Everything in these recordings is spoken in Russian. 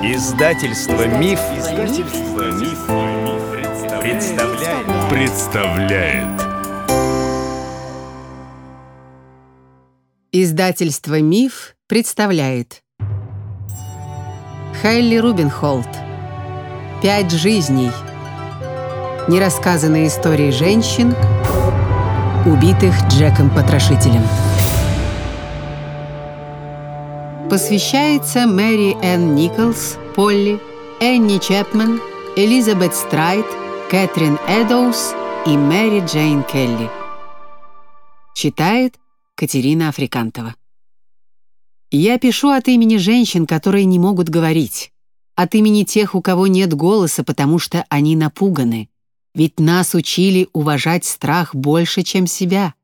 Издательство Миф, Издательство Миф, представляет. представляет. Издательство Миф представляет. Хайли Рубинхолд. Пять жизней. Нерассказанные истории женщин, убитых Джеком Потрошителем посвящается Мэри Энн Николс, Полли, Энни Чепмен, Элизабет Страйт, Кэтрин Эдоус и Мэри Джейн Келли. Читает Катерина Африкантова. Я пишу от имени женщин, которые не могут говорить, от имени тех, у кого нет голоса, потому что они напуганы. Ведь нас учили уважать страх больше, чем себя.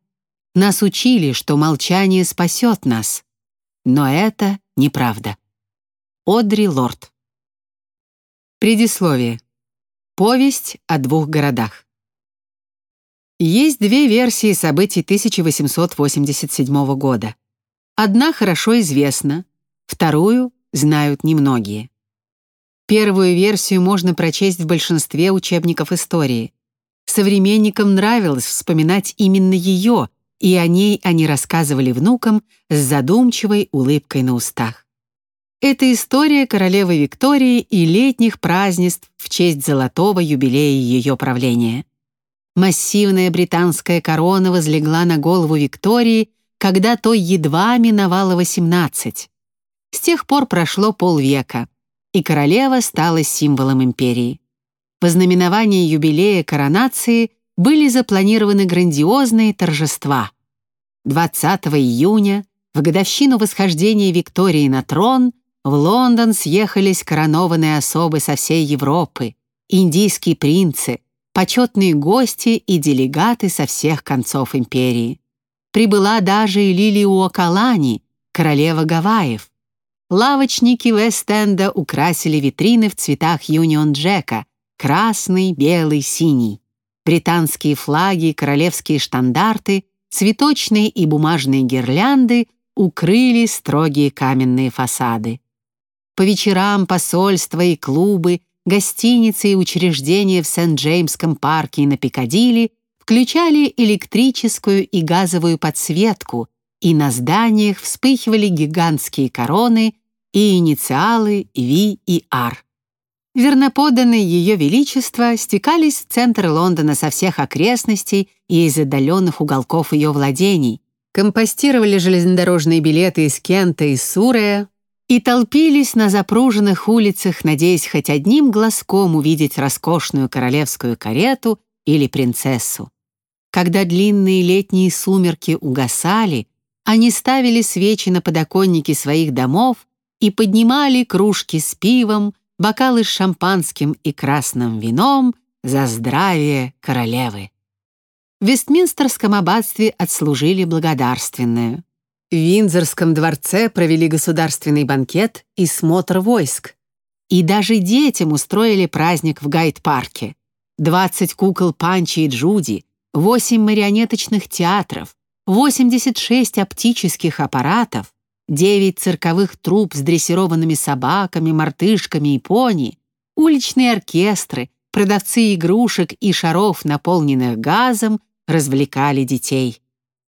Нас учили, что молчание спасет нас. Но это неправда. Одри Лорд. Предисловие. Повесть о двух городах. Есть две версии событий 1887 года. Одна хорошо известна, вторую знают немногие. Первую версию можно прочесть в большинстве учебников истории. Современникам нравилось вспоминать именно ее, и о ней они рассказывали внукам с задумчивой улыбкой на устах. Это история королевы Виктории и летних празднеств в честь золотого юбилея ее правления. Массивная британская корона возлегла на голову Виктории, когда той едва миновало 18. С тех пор прошло полвека, и королева стала символом империи. В ознаменование юбилея коронации были запланированы грандиозные торжества. 20 июня, в годовщину восхождения Виктории на трон, в Лондон съехались коронованные особы со всей Европы, индийские принцы, почетные гости и делегаты со всех концов империи. Прибыла даже и Лилиуа Калани, королева Гавайев. Лавочники Вест-Энда украсили витрины в цветах Юнион Джека — красный, белый, синий британские флаги, королевские штандарты, цветочные и бумажные гирлянды укрыли строгие каменные фасады. По вечерам посольства и клубы, гостиницы и учреждения в Сент-Джеймском парке и на Пикадилли включали электрическую и газовую подсветку, и на зданиях вспыхивали гигантские короны и инициалы V и R. Верноподанные Ее Величества стекались в центр Лондона со всех окрестностей и из отдаленных уголков ее владений, компостировали железнодорожные билеты из Кента и Сурея и толпились на запруженных улицах, надеясь хоть одним глазком увидеть роскошную королевскую карету или принцессу. Когда длинные летние сумерки угасали, они ставили свечи на подоконники своих домов и поднимали кружки с пивом, бокалы с шампанским и красным вином за здравие королевы. В Вестминстерском аббатстве отслужили благодарственную. В Виндзорском дворце провели государственный банкет и смотр войск. И даже детям устроили праздник в Гайд-парке. 20 кукол Панчи и Джуди, 8 марионеточных театров, 86 оптических аппаратов, девять цирковых труп с дрессированными собаками, мартышками и пони, уличные оркестры, продавцы игрушек и шаров, наполненных газом, развлекали детей.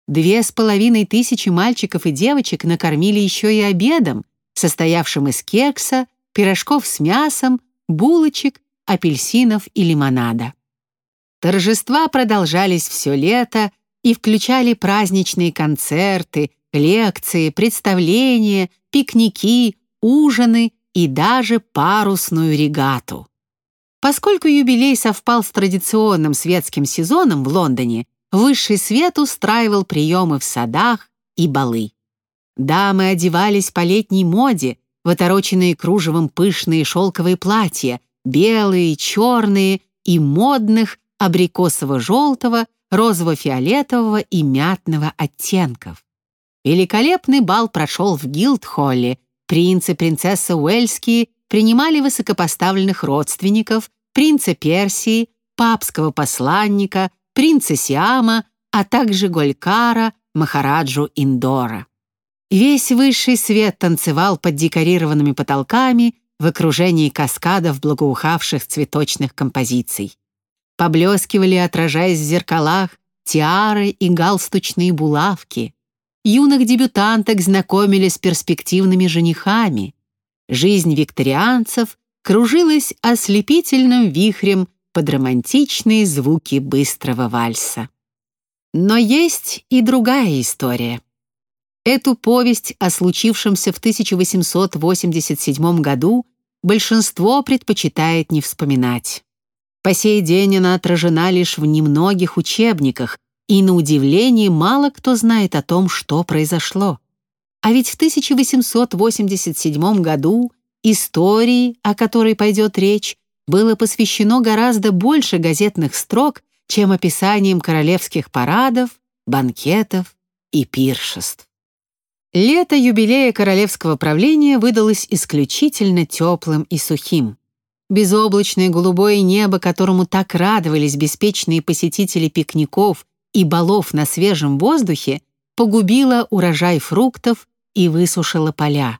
Две с половиной тысячи мальчиков и девочек накормили еще и обедом, состоявшим из кекса, пирожков с мясом, булочек, апельсинов и лимонада. Торжества продолжались все лето и включали праздничные концерты, лекции, представления, пикники, ужины и даже парусную регату. Поскольку юбилей совпал с традиционным светским сезоном в Лондоне, высший свет устраивал приемы в садах и балы. Дамы одевались по летней моде, в отороченные кружевом пышные шелковые платья, белые, черные и модных абрикосово-желтого, розово-фиолетового и мятного оттенков. Великолепный бал прошел в Гилдхолле. Принц и принцесса Уэльские принимали высокопоставленных родственников, принца Персии, папского посланника, принца Сиама, а также Голькара, Махараджу Индора. Весь высший свет танцевал под декорированными потолками, в окружении каскадов благоухавших цветочных композиций. Поблескивали, отражаясь в зеркалах, тиары и галстучные булавки. Юных дебютанток знакомили с перспективными женихами. Жизнь викторианцев кружилась ослепительным вихрем под романтичные звуки быстрого вальса. Но есть и другая история. Эту повесть о случившемся в 1887 году большинство предпочитает не вспоминать. По сей день она отражена лишь в немногих учебниках, и на удивление мало кто знает о том, что произошло. А ведь в 1887 году истории, о которой пойдет речь, было посвящено гораздо больше газетных строк, чем описанием королевских парадов, банкетов и пиршеств. Лето юбилея королевского правления выдалось исключительно теплым и сухим. Безоблачное голубое небо, которому так радовались беспечные посетители пикников и балов на свежем воздухе, погубило урожай фруктов и высушило поля.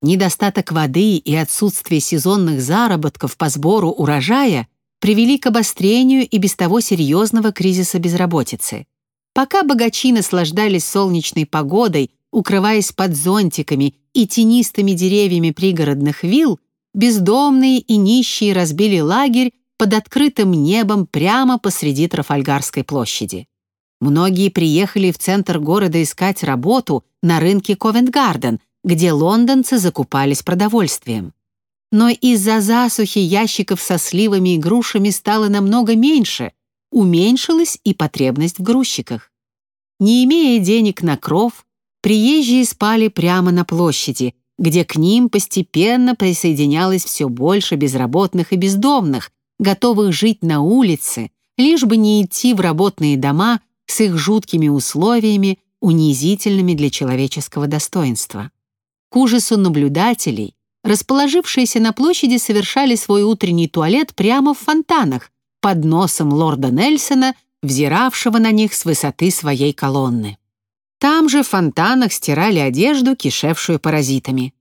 Недостаток воды и отсутствие сезонных заработков по сбору урожая привели к обострению и без того серьезного кризиса безработицы. Пока богачи наслаждались солнечной погодой укрываясь под зонтиками и тенистыми деревьями пригородных вилл, бездомные и нищие разбили лагерь под открытым небом прямо посреди Трафальгарской площади. Многие приехали в центр города искать работу на рынке Ковент-Гарден, где лондонцы закупались продовольствием. Но из-за засухи ящиков со сливами и грушами стало намного меньше, уменьшилась и потребность в грузчиках. Не имея денег на кров, Приезжие спали прямо на площади, где к ним постепенно присоединялось все больше безработных и бездомных, готовых жить на улице, лишь бы не идти в работные дома с их жуткими условиями, унизительными для человеческого достоинства. К ужасу наблюдателей, расположившиеся на площади совершали свой утренний туалет прямо в фонтанах, под носом лорда Нельсона, взиравшего на них с высоты своей колонны. Там же в фонтанах стирали одежду, кишевшую паразитами.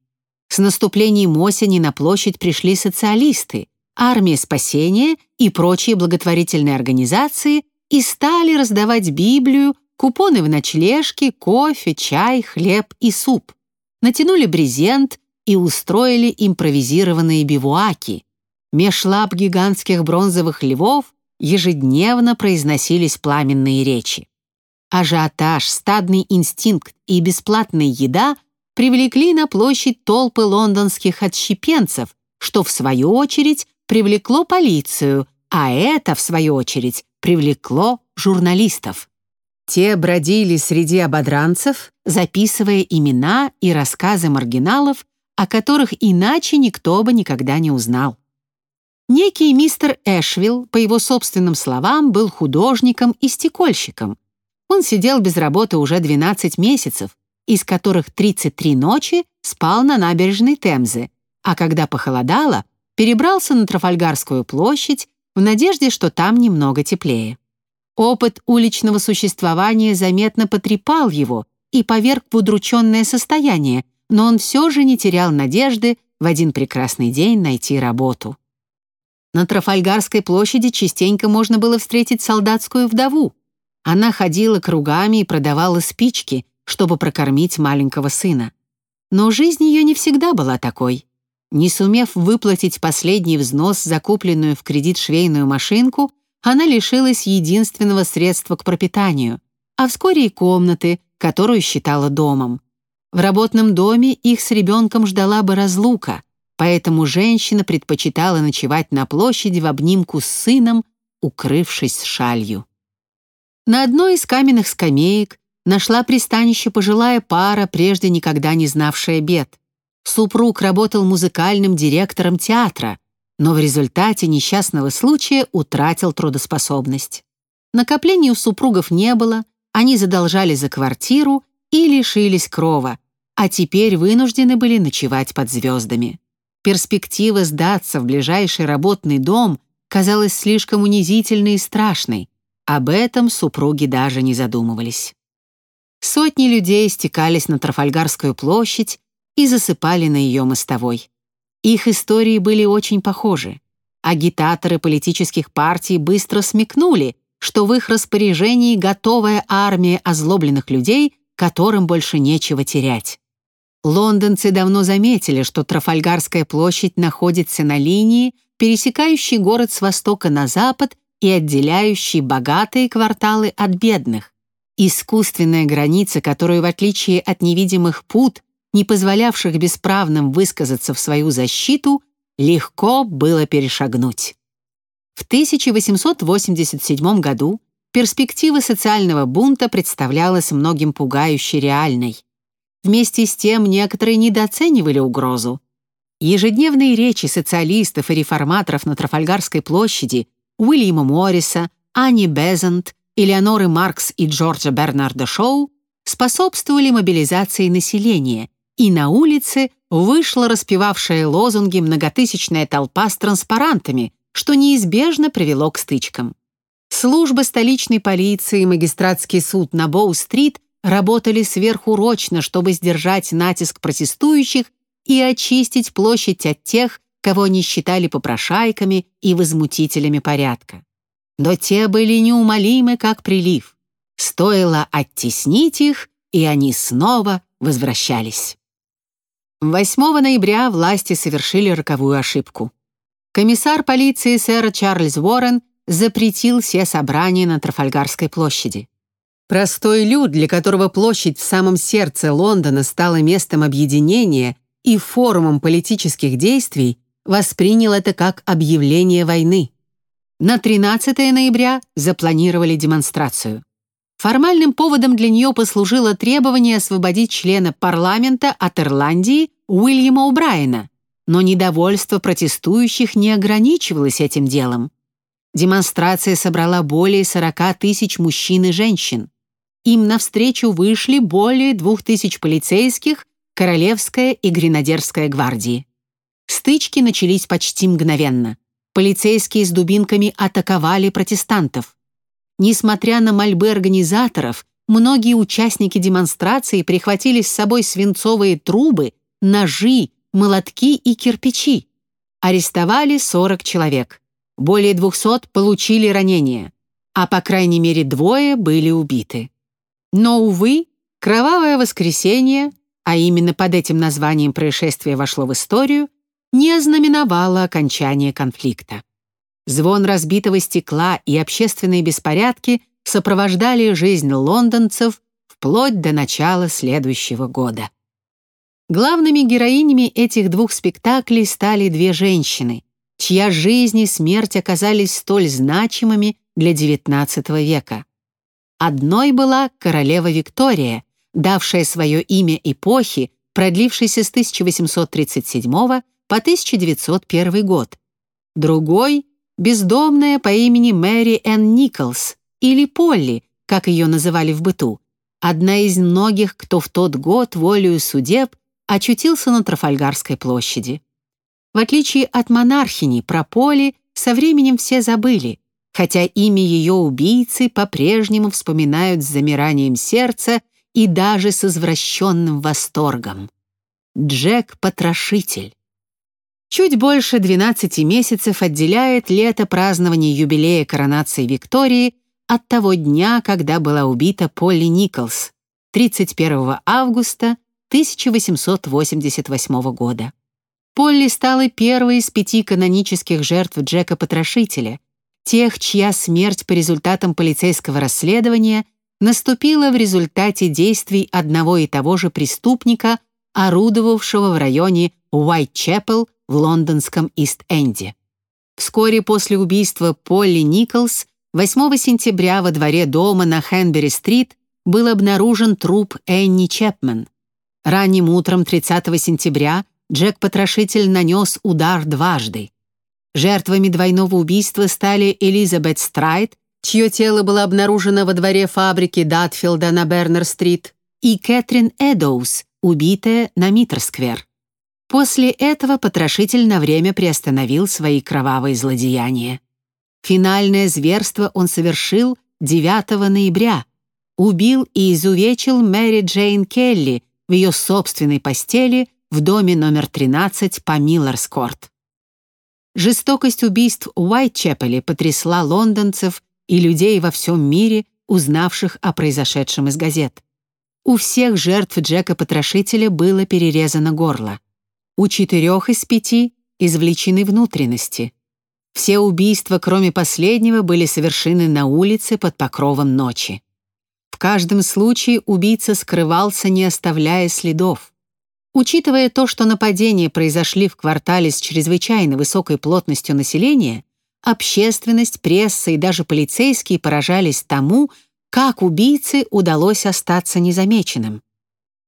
С наступлением осени на площадь пришли социалисты, армия спасения и прочие благотворительные организации и стали раздавать Библию, купоны в ночлежки, кофе, чай, хлеб и суп. Натянули брезент и устроили импровизированные бивуаки. Меж лап гигантских бронзовых львов ежедневно произносились пламенные речи. Ажиотаж, стадный инстинкт и бесплатная еда привлекли на площадь толпы лондонских отщепенцев, что в свою очередь привлекло полицию, а это, в свою очередь, привлекло журналистов. Те бродили среди ободранцев, записывая имена и рассказы маргиналов, о которых иначе никто бы никогда не узнал. Некий мистер Эшвилл, по его собственным словам, был художником и стекольщиком, он сидел без работы уже 12 месяцев, из которых 33 ночи спал на набережной Темзы, а когда похолодало, перебрался на Трафальгарскую площадь в надежде, что там немного теплее. Опыт уличного существования заметно потрепал его и поверг в удрученное состояние, но он все же не терял надежды в один прекрасный день найти работу. На Трафальгарской площади частенько можно было встретить солдатскую вдову, она ходила кругами и продавала спички, чтобы прокормить маленького сына. Но жизнь ее не всегда была такой. Не сумев выплатить последний взнос за купленную в кредит швейную машинку, она лишилась единственного средства к пропитанию, а вскоре и комнаты, которую считала домом. В работном доме их с ребенком ждала бы разлука, поэтому женщина предпочитала ночевать на площади в обнимку с сыном, укрывшись шалью. На одной из каменных скамеек нашла пристанище пожилая пара, прежде никогда не знавшая бед. Супруг работал музыкальным директором театра, но в результате несчастного случая утратил трудоспособность. Накоплений у супругов не было, они задолжали за квартиру и лишились крова, а теперь вынуждены были ночевать под звездами. Перспектива сдаться в ближайший работный дом казалась слишком унизительной и страшной, об этом супруги даже не задумывались. Сотни людей стекались на Трафальгарскую площадь и засыпали на ее мостовой. Их истории были очень похожи. Агитаторы политических партий быстро смекнули, что в их распоряжении готовая армия озлобленных людей, которым больше нечего терять. Лондонцы давно заметили, что Трафальгарская площадь находится на линии, пересекающей город с востока на запад и отделяющей богатые кварталы от бедных. Искусственная граница, которую, в отличие от невидимых пут, не позволявших бесправным высказаться в свою защиту, легко было перешагнуть. В 1887 году перспектива социального бунта представлялась многим пугающе реальной. Вместе с тем некоторые недооценивали угрозу. Ежедневные речи социалистов и реформаторов на Трафальгарской площади Уильяма Морриса, Ани Безант, Элеоноры Маркс и Джорджа Бернарда Шоу способствовали мобилизации населения, и на улице вышла распевавшая лозунги многотысячная толпа с транспарантами, что неизбежно привело к стычкам. Служба столичной полиции и магистратский суд на Боу-стрит работали сверхурочно, чтобы сдержать натиск протестующих и очистить площадь от тех, кого они считали попрошайками и возмутителями порядка. Но те были неумолимы, как прилив. Стоило оттеснить их, и они снова возвращались. 8 ноября власти совершили роковую ошибку. Комиссар полиции сэр Чарльз Уоррен запретил все собрания на Трафальгарской площади. Простой люд, для которого площадь в самом сердце Лондона стала местом объединения и форумом политических действий, воспринял это как объявление войны. На 13 ноября запланировали демонстрацию. Формальным поводом для нее послужило требование освободить члена парламента от Ирландии Уильяма О'Брайена, но недовольство протестующих не ограничивалось этим делом. Демонстрация собрала более 40 тысяч мужчин и женщин. Им навстречу вышли более двух тысяч полицейских, Королевская и Гренадерская гвардии. Стычки начались почти мгновенно. Полицейские с дубинками атаковали протестантов. Несмотря на мольбы организаторов, многие участники демонстрации прихватили с собой свинцовые трубы, ножи, молотки и кирпичи. Арестовали 40 человек. Более 200 получили ранения, а по крайней мере двое были убиты. Но, увы, кровавое воскресенье, а именно под этим названием происшествие вошло в историю, не ознаменовало окончание конфликта. Звон разбитого стекла и общественные беспорядки сопровождали жизнь лондонцев вплоть до начала следующего года. Главными героинями этих двух спектаклей стали две женщины, чья жизнь и смерть оказались столь значимыми для XIX века. Одной была королева Виктория, давшая свое имя эпохи, продлившейся с 1837 по 1901 год. Другой — бездомная по имени Мэри Энн Николс, или Полли, как ее называли в быту, одна из многих, кто в тот год волею судеб очутился на Трафальгарской площади. В отличие от монархини, про Полли со временем все забыли, хотя имя ее убийцы по-прежнему вспоминают с замиранием сердца и даже с извращенным восторгом. Джек-потрошитель. Чуть больше 12 месяцев отделяет лето празднования юбилея коронации Виктории от того дня, когда была убита Полли Николс, 31 августа 1888 года. Полли стала первой из пяти канонических жертв Джека-потрошителя, тех, чья смерть по результатам полицейского расследования наступила в результате действий одного и того же преступника, орудовавшего в районе Уайтчепел в лондонском Ист-Энде. Вскоре после убийства Полли Николс 8 сентября во дворе дома на Хэнбери-стрит был обнаружен труп Энни Чепмен. Ранним утром 30 сентября Джек-потрошитель нанес удар дважды. Жертвами двойного убийства стали Элизабет Страйт, чье тело было обнаружено во дворе фабрики Датфилда на Бернер-стрит, и Кэтрин Эдоус, убитая на Миттер-сквер. После этого потрошитель на время приостановил свои кровавые злодеяния. Финальное зверство он совершил 9 ноября. Убил и изувечил Мэри Джейн Келли в ее собственной постели в доме номер 13 по Миллерскорт. Жестокость убийств в Уайтчепеле потрясла лондонцев и людей во всем мире, узнавших о произошедшем из газет. У всех жертв Джека-потрошителя было перерезано горло. У четырех из пяти извлечены внутренности. Все убийства, кроме последнего, были совершены на улице под покровом ночи. В каждом случае убийца скрывался, не оставляя следов. Учитывая то, что нападения произошли в квартале с чрезвычайно высокой плотностью населения, общественность, пресса и даже полицейские поражались тому, как убийце удалось остаться незамеченным.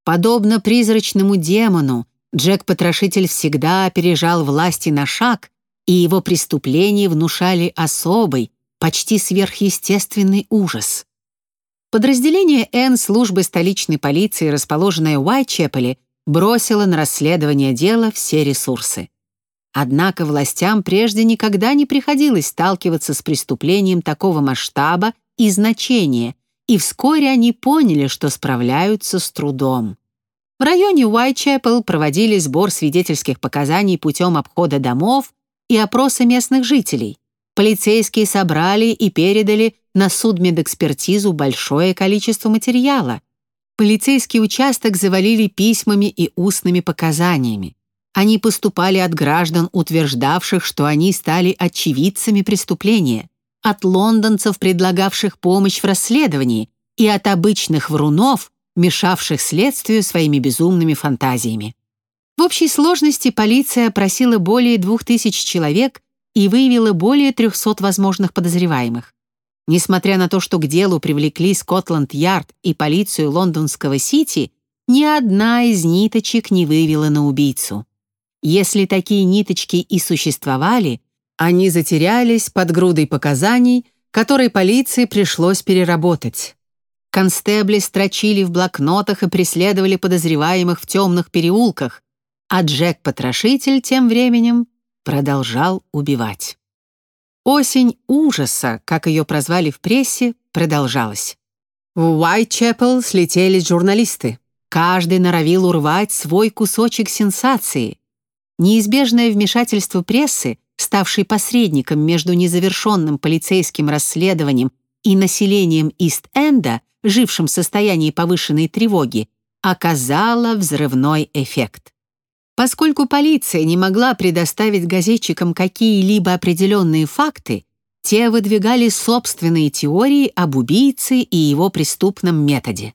Подобно призрачному демону, Джек-потрошитель всегда опережал власти на шаг, и его преступления внушали особый, почти сверхъестественный ужас. Подразделение Н службы столичной полиции, расположенное в Уайтчепеле, бросила на расследование дела все ресурсы. Однако властям прежде никогда не приходилось сталкиваться с преступлением такого масштаба и значения, и вскоре они поняли, что справляются с трудом. В районе Уайтчепел проводили сбор свидетельских показаний путем обхода домов и опроса местных жителей. Полицейские собрали и передали на судмедэкспертизу большое количество материала, Полицейский участок завалили письмами и устными показаниями. Они поступали от граждан, утверждавших, что они стали очевидцами преступления, от лондонцев, предлагавших помощь в расследовании, и от обычных врунов, мешавших следствию своими безумными фантазиями. В общей сложности полиция опросила более двух тысяч человек и выявила более 300 возможных подозреваемых. Несмотря на то, что к делу привлекли Скотланд-Ярд и полицию лондонского Сити, ни одна из ниточек не вывела на убийцу. Если такие ниточки и существовали, они затерялись под грудой показаний, которые полиции пришлось переработать. Констебли строчили в блокнотах и преследовали подозреваемых в темных переулках, а Джек-потрошитель тем временем продолжал убивать. Осень ужаса, как ее прозвали в прессе, продолжалась. В Уайтчепел слетелись журналисты. Каждый норовил урвать свой кусочек сенсации. Неизбежное вмешательство прессы, ставшей посредником между незавершенным полицейским расследованием и населением Ист-Энда, жившим в состоянии повышенной тревоги, оказало взрывной эффект. Поскольку полиция не могла предоставить газетчикам какие-либо определенные факты, те выдвигали собственные теории об убийце и его преступном методе.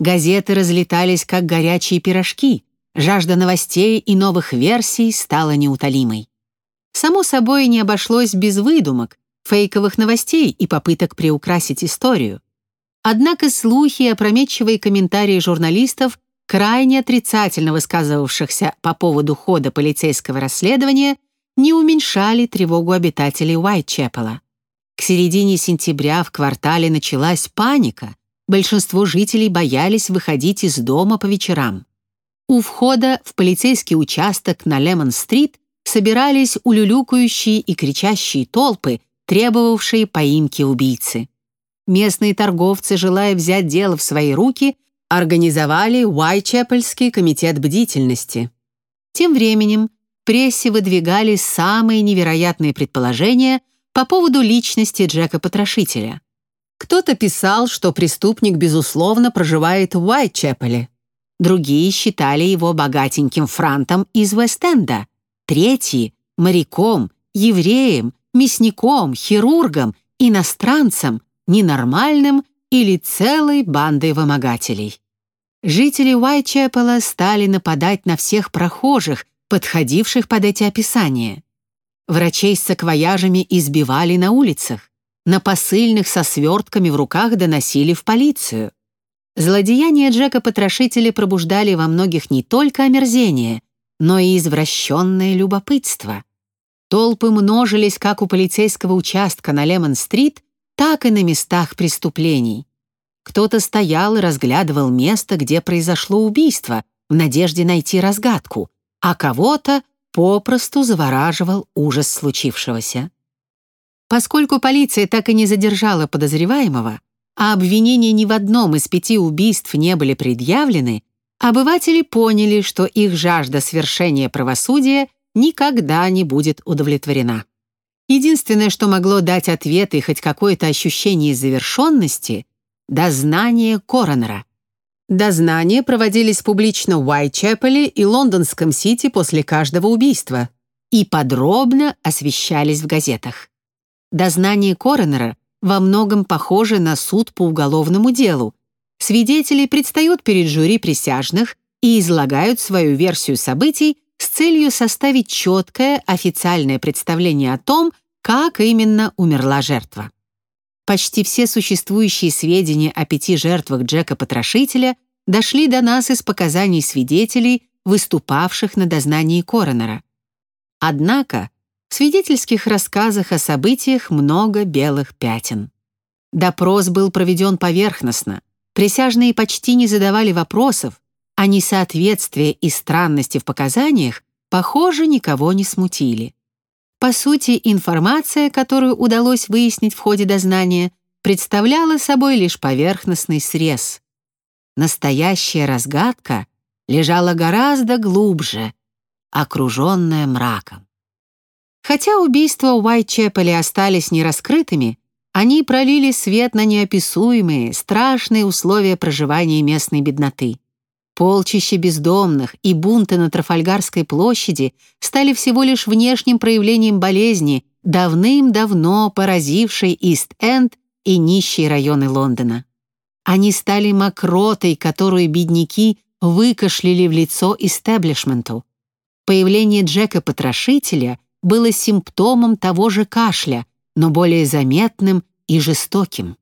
Газеты разлетались как горячие пирожки, жажда новостей и новых версий стала неутолимой. Само собой, не обошлось без выдумок, фейковых новостей и попыток приукрасить историю. Однако слухи и опрометчивые комментарии журналистов крайне отрицательно высказывавшихся по поводу хода полицейского расследования, не уменьшали тревогу обитателей Уайтчепела. К середине сентября в квартале началась паника. Большинство жителей боялись выходить из дома по вечерам. У входа в полицейский участок на Лемон-стрит собирались улюлюкающие и кричащие толпы, требовавшие поимки убийцы. Местные торговцы, желая взять дело в свои руки, организовали Уайчепельский комитет бдительности. Тем временем в прессе выдвигали самые невероятные предположения по поводу личности Джека-потрошителя. Кто-то писал, что преступник, безусловно, проживает в Уайтчепеле. Другие считали его богатеньким франтом из Вест-Энда. Третьи — моряком, евреем, мясником, хирургом, иностранцем, ненормальным или целой бандой вымогателей. Жители Уайтчепела стали нападать на всех прохожих, подходивших под эти описания. Врачей с саквояжами избивали на улицах, на посыльных со свертками в руках доносили в полицию. Злодеяния Джека-потрошителя пробуждали во многих не только омерзение, но и извращенное любопытство. Толпы множились как у полицейского участка на Лемон-стрит, так и на местах преступлений. Кто-то стоял и разглядывал место, где произошло убийство, в надежде найти разгадку, а кого-то попросту завораживал ужас случившегося. Поскольку полиция так и не задержала подозреваемого, а обвинения ни в одном из пяти убийств не были предъявлены, обыватели поняли, что их жажда свершения правосудия никогда не будет удовлетворена. Единственное, что могло дать ответ и хоть какое-то ощущение завершенности — дознание коронера. Дознания проводились публично в Уайтчепеле и Лондонском Сити после каждого убийства и подробно освещались в газетах. Дознание коронера во многом похоже на суд по уголовному делу. Свидетели предстают перед жюри присяжных и излагают свою версию событий целью составить четкое официальное представление о том, как именно умерла жертва. Почти все существующие сведения о пяти жертвах Джека-потрошителя дошли до нас из показаний свидетелей, выступавших на дознании коронера. Однако в свидетельских рассказах о событиях много белых пятен. Допрос был проведен поверхностно, присяжные почти не задавали вопросов, а несоответствие и странности в показаниях, похоже, никого не смутили. По сути, информация, которую удалось выяснить в ходе дознания, представляла собой лишь поверхностный срез. Настоящая разгадка лежала гораздо глубже, окруженная мраком. Хотя убийства Уайтчепеле остались нераскрытыми, они пролили свет на неописуемые, страшные условия проживания местной бедноты. Полчища бездомных и бунты на Трафальгарской площади стали всего лишь внешним проявлением болезни, давным-давно поразившей Ист-Энд и нищие районы Лондона. Они стали мокротой, которую бедняки выкашляли в лицо истеблишменту. Появление Джека-потрошителя было симптомом того же кашля, но более заметным и жестоким.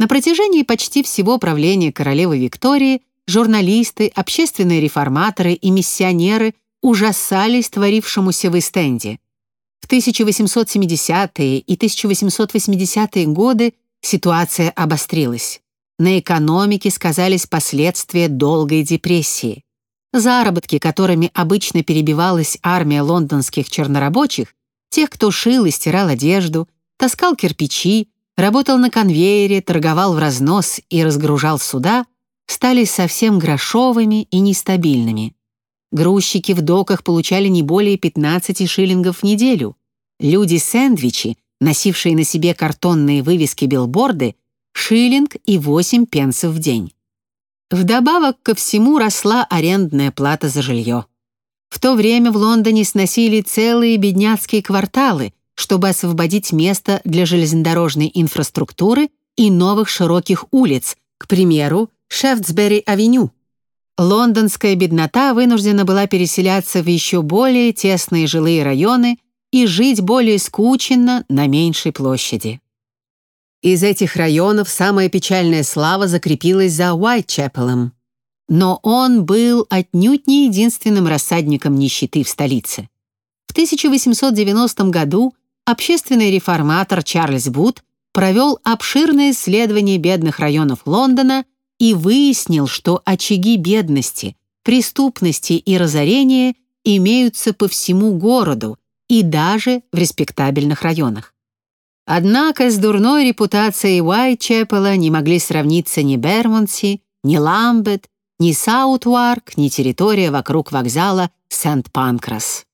На протяжении почти всего правления королевы Виктории журналисты, общественные реформаторы и миссионеры ужасались творившемуся в Эстенде. В 1870-е и 1880-е годы ситуация обострилась. На экономике сказались последствия долгой депрессии. Заработки, которыми обычно перебивалась армия лондонских чернорабочих, тех, кто шил и стирал одежду, таскал кирпичи, работал на конвейере, торговал в разнос и разгружал суда, стали совсем грошовыми и нестабильными. Грузчики в доках получали не более 15 шиллингов в неделю. Люди-сэндвичи, носившие на себе картонные вывески-билборды, шиллинг и 8 пенсов в день. Вдобавок ко всему росла арендная плата за жилье. В то время в Лондоне сносили целые бедняцкие кварталы, чтобы освободить место для железнодорожной инфраструктуры и новых широких улиц, к примеру, Шефтсбери-авеню. Лондонская беднота вынуждена была переселяться в еще более тесные жилые районы и жить более скученно на меньшей площади. Из этих районов самая печальная слава закрепилась за Уайтчепелом. Но он был отнюдь не единственным рассадником нищеты в столице. В 1890 году общественный реформатор Чарльз Вуд провел обширное исследование бедных районов Лондона и выяснил, что очаги бедности, преступности и разорения имеются по всему городу и даже в респектабельных районах. Однако с дурной репутацией Уайтчепела не могли сравниться ни Бермонси, ни Ламбет, ни Саутварк, ни территория вокруг вокзала Сент-Панкрас.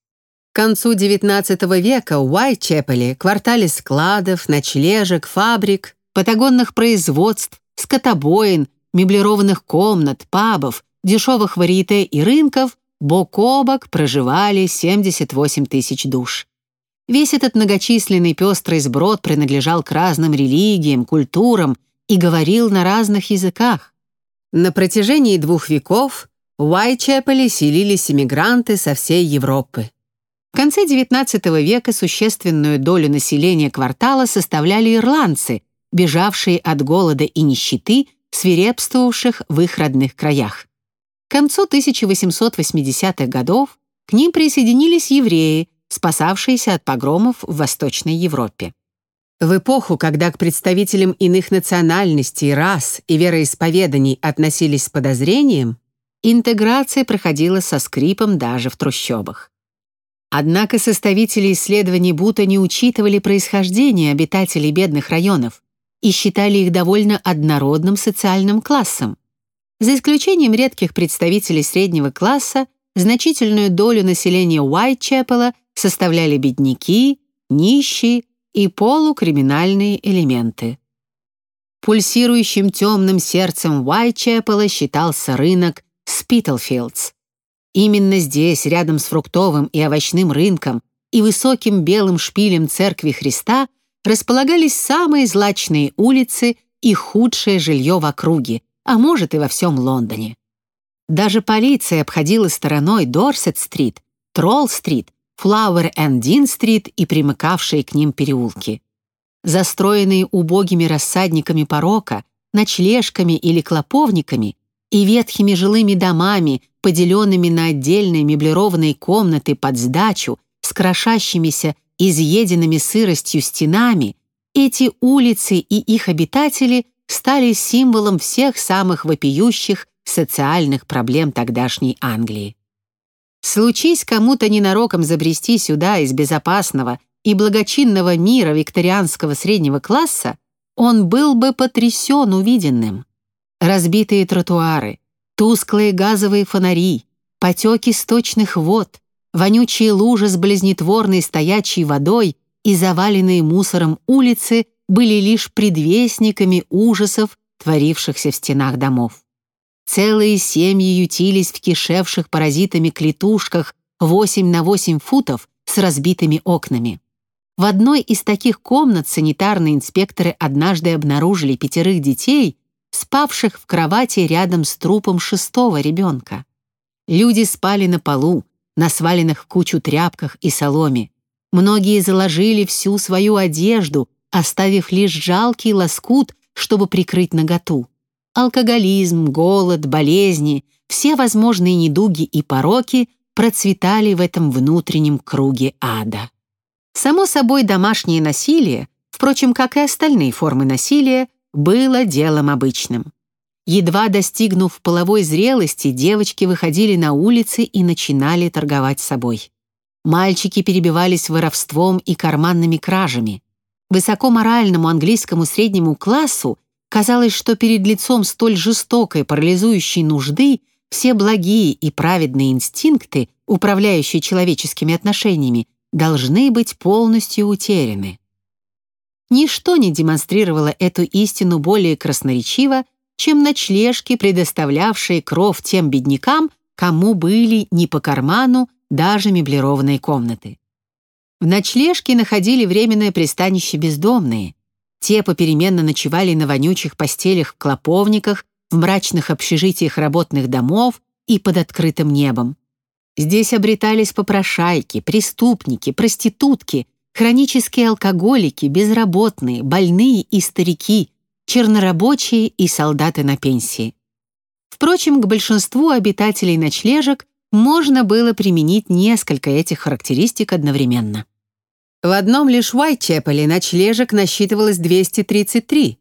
К концу XIX века в Уайтчепеле, квартале складов, ночлежек, фабрик, патагонных производств, скотобоин, меблированных комнат, пабов, дешевых варьете и рынков бок о бок проживали 78 тысяч душ. Весь этот многочисленный пестрый сброд принадлежал к разным религиям, культурам и говорил на разных языках. На протяжении двух веков в Уайтчепеле селились иммигранты со всей Европы. В конце XIX века существенную долю населения квартала составляли ирландцы, бежавшие от голода и нищеты, свирепствовавших в их родных краях. К концу 1880-х годов к ним присоединились евреи, спасавшиеся от погромов в Восточной Европе. В эпоху, когда к представителям иных национальностей, рас и вероисповеданий относились с подозрением, интеграция проходила со скрипом даже в трущобах. Однако составители исследований Бута не учитывали происхождение обитателей бедных районов и считали их довольно однородным социальным классом. За исключением редких представителей среднего класса, значительную долю населения Уайтчепела составляли бедняки, нищие и полукриминальные элементы. Пульсирующим темным сердцем Уайтчепела считался рынок Спитлфилдс. Именно здесь, рядом с фруктовым и овощным рынком и высоким белым шпилем Церкви Христа, располагались самые злачные улицы и худшее жилье в округе, а может и во всем Лондоне. Даже полиция обходила стороной Дорсет-стрит, Тролл-стрит, Флауэр-энд-Дин-стрит и примыкавшие к ним переулки. Застроенные убогими рассадниками порока, ночлежками или клоповниками и ветхими жилыми домами, поделенными на отдельные меблированные комнаты под сдачу, с крошащимися, изъеденными сыростью стенами, эти улицы и их обитатели стали символом всех самых вопиющих социальных проблем тогдашней Англии. Случись кому-то ненароком забрести сюда из безопасного и благочинного мира викторианского среднего класса, он был бы потрясен увиденным. Разбитые тротуары, тусклые газовые фонари, потеки сточных вод, вонючие лужи с близнетворной стоячей водой и заваленные мусором улицы были лишь предвестниками ужасов, творившихся в стенах домов. Целые семьи ютились в кишевших паразитами клетушках 8 на 8 футов с разбитыми окнами. В одной из таких комнат санитарные инспекторы однажды обнаружили пятерых детей, спавших в кровати рядом с трупом шестого ребенка. Люди спали на полу, на сваленных в кучу тряпках и соломе. Многие заложили всю свою одежду, оставив лишь жалкий лоскут, чтобы прикрыть наготу. Алкоголизм, голод, болезни, все возможные недуги и пороки процветали в этом внутреннем круге ада. Само собой, домашнее насилие, впрочем, как и остальные формы насилия, было делом обычным. Едва достигнув половой зрелости, девочки выходили на улицы и начинали торговать собой. Мальчики перебивались воровством и карманными кражами. Высокоморальному английскому среднему классу казалось, что перед лицом столь жестокой парализующей нужды все благие и праведные инстинкты, управляющие человеческими отношениями, должны быть полностью утеряны. Ничто не демонстрировало эту истину более красноречиво, чем ночлежки, предоставлявшие кров тем беднякам, кому были не по карману даже меблированные комнаты. В ночлежке находили временное пристанище бездомные. Те попеременно ночевали на вонючих постелях в клоповниках, в мрачных общежитиях работных домов и под открытым небом. Здесь обретались попрошайки, преступники, проститутки, хронические алкоголики, безработные, больные и старики, чернорабочие и солдаты на пенсии. Впрочем, к большинству обитателей ночлежек можно было применить несколько этих характеристик одновременно. В одном лишь Уайтчепеле ночлежек насчитывалось 233.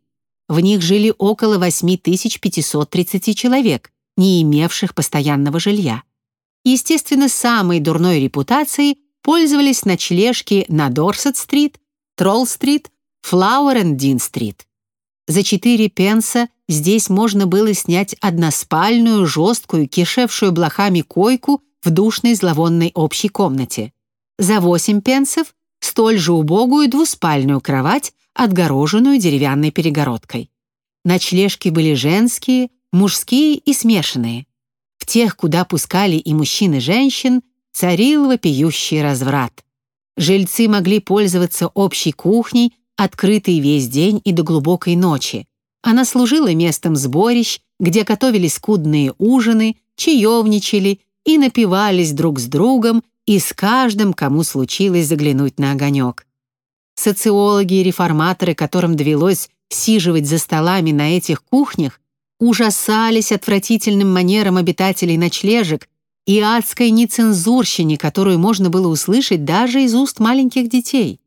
В них жили около 8530 человек, не имевших постоянного жилья. Естественно, самой дурной репутацией пользовались ночлежки на Дорсет-стрит, Тролл-стрит, Флауэр-энд-Дин-стрит. За 4 пенса здесь можно было снять односпальную, жесткую, кишевшую блохами койку в душной зловонной общей комнате. За 8 пенсов столь же убогую двуспальную кровать, отгороженную деревянной перегородкой. Ночлежки были женские, мужские и смешанные. В тех, куда пускали и мужчин, и женщин, царил вопиющий разврат. Жильцы могли пользоваться общей кухней, открытой весь день и до глубокой ночи. Она служила местом сборищ, где готовили скудные ужины, чаевничали и напивались друг с другом и с каждым, кому случилось заглянуть на огонек. Социологи и реформаторы, которым довелось сиживать за столами на этих кухнях, ужасались отвратительным манерам обитателей ночлежек и адской нецензурщине, которую можно было услышать даже из уст маленьких детей.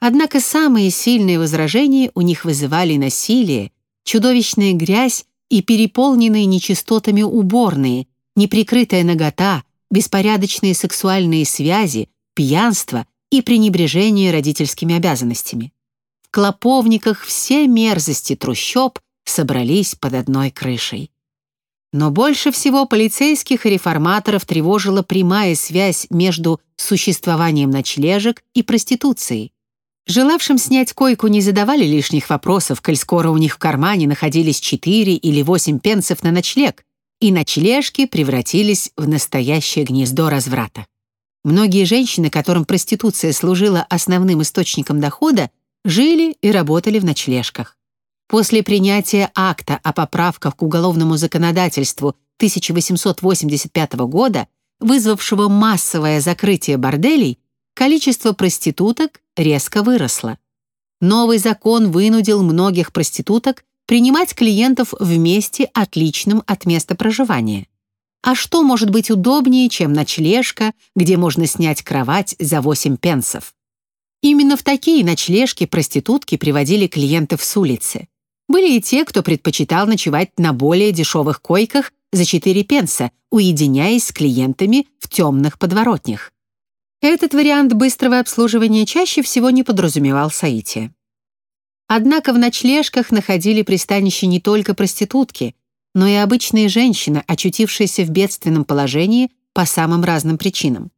Однако самые сильные возражения у них вызывали насилие, чудовищная грязь и переполненные нечистотами уборные, неприкрытая нагота, беспорядочные сексуальные связи, пьянство и пренебрежение родительскими обязанностями. В клоповниках все мерзости трущоб собрались под одной крышей. Но больше всего полицейских и реформаторов тревожила прямая связь между существованием ночлежек и проституцией. Желавшим снять койку не задавали лишних вопросов, коль скоро у них в кармане находились 4 или 8 пенсов на ночлег, и ночлежки превратились в настоящее гнездо разврата. Многие женщины, которым проституция служила основным источником дохода, жили и работали в ночлежках. После принятия акта о поправках к уголовному законодательству 1885 года, вызвавшего массовое закрытие борделей, количество проституток резко выросло. Новый закон вынудил многих проституток принимать клиентов в месте, отличном от места проживания. А что может быть удобнее, чем ночлежка, где можно снять кровать за 8 пенсов? Именно в такие ночлежки проститутки приводили клиентов с улицы. Были и те, кто предпочитал ночевать на более дешевых койках за 4 пенса, уединяясь с клиентами в темных подворотнях. Этот вариант быстрого обслуживания чаще всего не подразумевал соитие. Однако в ночлежках находили пристанище не только проститутки, но и обычные женщины, очутившиеся в бедственном положении по самым разным причинам.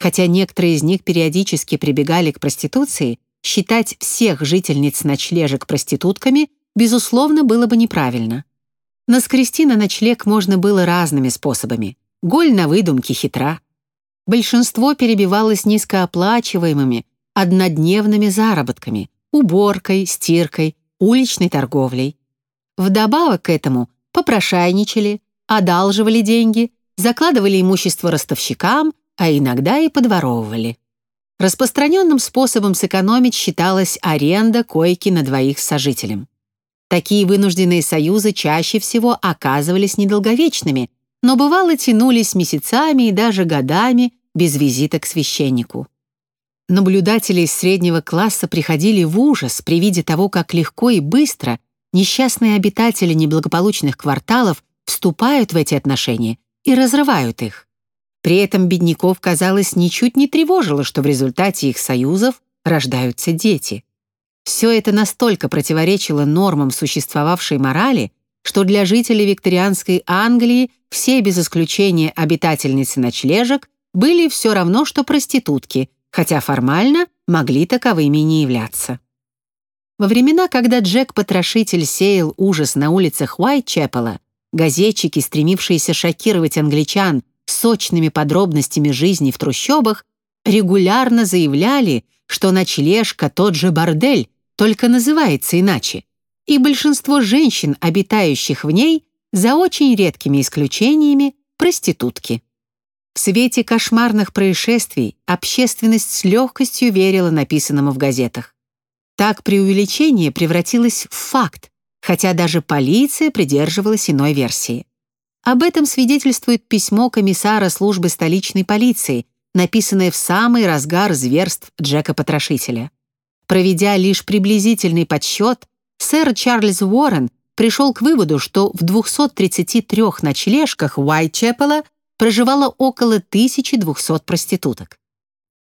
Хотя некоторые из них периодически прибегали к проституции, считать всех жительниц ночлежек проститутками безусловно, было бы неправильно. Наскрести на ночлег можно было разными способами. Голь на выдумке хитра. Большинство перебивалось низкооплачиваемыми, однодневными заработками, уборкой, стиркой, уличной торговлей. Вдобавок к этому попрошайничали, одалживали деньги, закладывали имущество ростовщикам, а иногда и подворовывали. Распространенным способом сэкономить считалась аренда койки на двоих с сожителем. Такие вынужденные союзы чаще всего оказывались недолговечными, но бывало тянулись месяцами и даже годами без визита к священнику. Наблюдатели из среднего класса приходили в ужас при виде того, как легко и быстро несчастные обитатели неблагополучных кварталов вступают в эти отношения и разрывают их. При этом бедняков, казалось, ничуть не тревожило, что в результате их союзов рождаются дети. Все это настолько противоречило нормам существовавшей морали, что для жителей викторианской Англии все без исключения обитательницы ночлежек были все равно, что проститутки, хотя формально могли таковыми не являться. Во времена, когда Джек-потрошитель сеял ужас на улицах Уайтчепела, газетчики, стремившиеся шокировать англичан сочными подробностями жизни в трущобах, регулярно заявляли, что ночлежка тот же бордель, только называется иначе, и большинство женщин, обитающих в ней, за очень редкими исключениями, проститутки. В свете кошмарных происшествий общественность с легкостью верила написанному в газетах. Так преувеличение превратилось в факт, хотя даже полиция придерживалась иной версии. Об этом свидетельствует письмо комиссара службы столичной полиции, написанное в самый разгар зверств Джека-потрошителя. Проведя лишь приблизительный подсчет, сэр Чарльз Уоррен пришел к выводу, что в 233 ночлежках Уайтчепела проживало около 1200 проституток.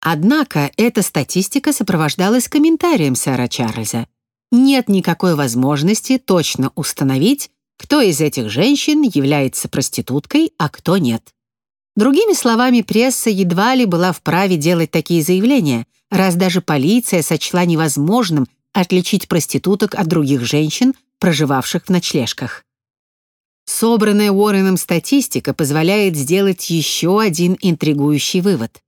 Однако эта статистика сопровождалась комментарием сэра Чарльза. Нет никакой возможности точно установить, кто из этих женщин является проституткой, а кто нет. Другими словами, пресса едва ли была вправе делать такие заявления, раз даже полиция сочла невозможным отличить проституток от других женщин, проживавших в ночлежках. Собранная Уорреном статистика позволяет сделать еще один интригующий вывод.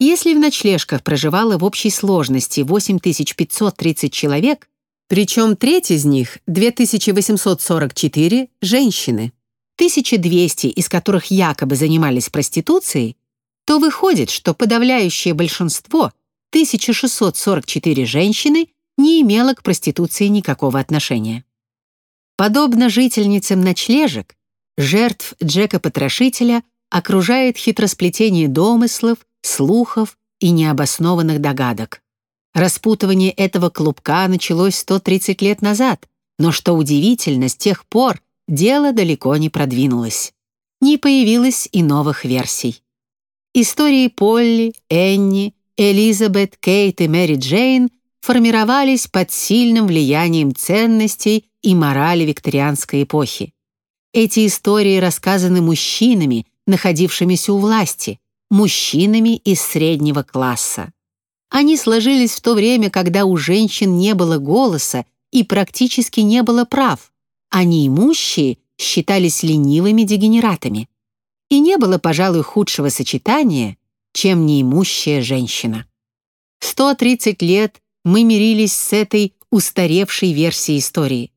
Если в ночлежках проживало в общей сложности 8530 человек, причем треть из них, 2844, женщины, 1200 из которых якобы занимались проституцией, то выходит, что подавляющее большинство, 1644 женщины, не имело к проституции никакого отношения. Подобно жительницам ночлежек, жертв Джека-потрошителя окружает хитросплетение домыслов, слухов и необоснованных догадок. Распутывание этого клубка началось 130 лет назад, но, что удивительно, с тех пор дело далеко не продвинулось. Не появилось и новых версий. Истории Полли, Энни, Элизабет, Кейт и Мэри Джейн формировались под сильным влиянием ценностей и морали викторианской эпохи. Эти истории рассказаны мужчинами, находившимися у власти, мужчинами из среднего класса. Они сложились в то время, когда у женщин не было голоса и практически не было прав, а неимущие считались ленивыми дегенератами. И не было, пожалуй, худшего сочетания, чем неимущая женщина. 130 лет мы мирились с этой устаревшей версией истории.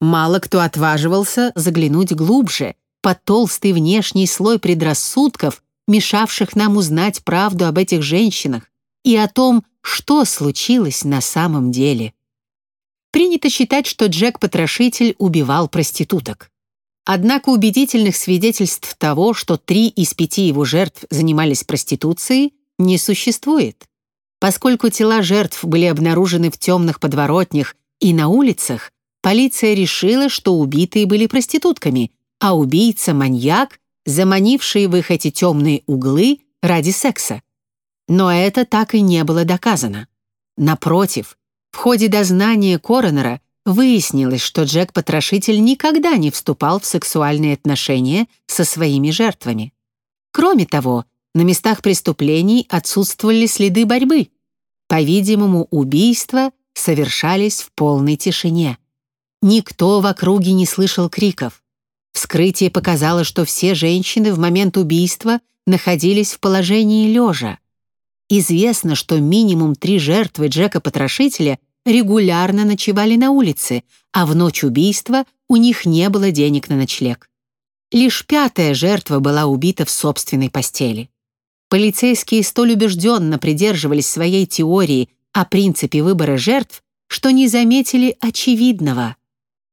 Мало кто отваживался заглянуть глубже, под толстый внешний слой предрассудков, мешавших нам узнать правду об этих женщинах и о том, что случилось на самом деле. Принято считать, что Джек-потрошитель убивал проституток. Однако убедительных свидетельств того, что три из пяти его жертв занимались проституцией, не существует. Поскольку тела жертв были обнаружены в темных подворотнях и на улицах, полиция решила, что убитые были проститутками, а убийца-маньяк, заманивший в их эти темные углы ради секса. Но это так и не было доказано. Напротив, в ходе дознания коронера выяснилось, что Джек-потрошитель никогда не вступал в сексуальные отношения со своими жертвами. Кроме того, на местах преступлений отсутствовали следы борьбы. По-видимому, убийства совершались в полной тишине. Никто в округе не слышал криков. Вскрытие показало, что все женщины в момент убийства находились в положении лежа. Известно, что минимум три жертвы Джека-потрошителя регулярно ночевали на улице, а в ночь убийства у них не было денег на ночлег. Лишь пятая жертва была убита в собственной постели. Полицейские столь убежденно придерживались своей теории о принципе выбора жертв, что не заметили очевидного.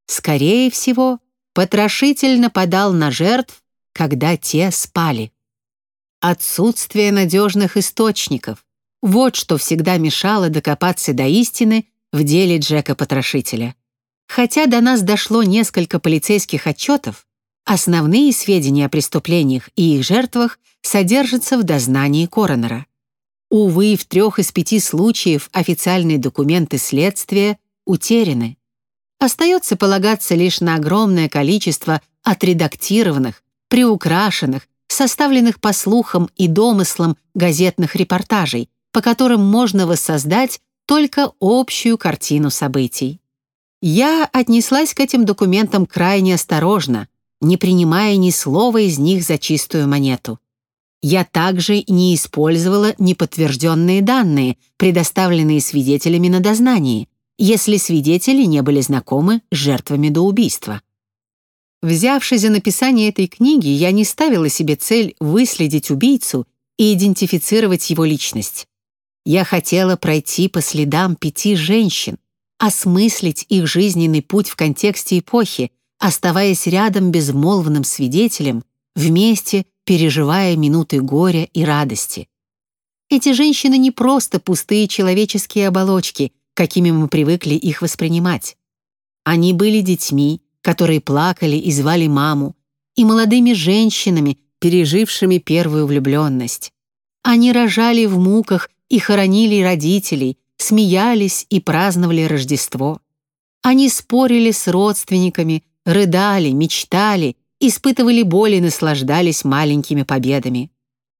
Скорее всего, потрошитель нападал на жертв, когда те спали. Отсутствие надежных источников — вот что всегда мешало докопаться до истины в деле Джека-потрошителя. Хотя до нас дошло несколько полицейских отчетов, основные сведения о преступлениях и их жертвах содержатся в дознании коронера. Увы, в трех из пяти случаев официальные документы следствия утеряны. Остается полагаться лишь на огромное количество отредактированных, приукрашенных, составленных по слухам и домыслам газетных репортажей, по которым можно воссоздать только общую картину событий. Я отнеслась к этим документам крайне осторожно, не принимая ни слова из них за чистую монету. Я также не использовала неподтвержденные данные, предоставленные свидетелями на дознании, если свидетели не были знакомы с жертвами до убийства. Взявшись за написание этой книги, я не ставила себе цель выследить убийцу и идентифицировать его личность. Я хотела пройти по следам пяти женщин, осмыслить их жизненный путь в контексте эпохи, оставаясь рядом безмолвным свидетелем, вместе переживая минуты горя и радости. Эти женщины не просто пустые человеческие оболочки, какими мы привыкли их воспринимать. Они были детьми, которые плакали и звали маму, и молодыми женщинами, пережившими первую влюбленность. Они рожали в муках и хоронили родителей, смеялись и праздновали Рождество. Они спорили с родственниками, рыдали, мечтали, испытывали боль и наслаждались маленькими победами.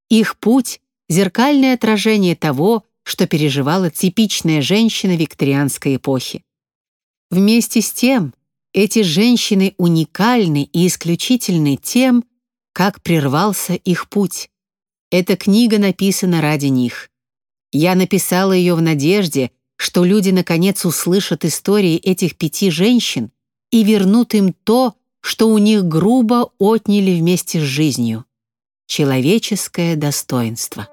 Их путь — зеркальное отражение того, что переживала типичная женщина викторианской эпохи. Вместе с тем, эти женщины уникальны и исключительны тем, как прервался их путь. Эта книга написана ради них. Я написала ее в надежде, что люди наконец услышат истории этих пяти женщин и вернут им то, что у них грубо отняли вместе с жизнью — человеческое достоинство.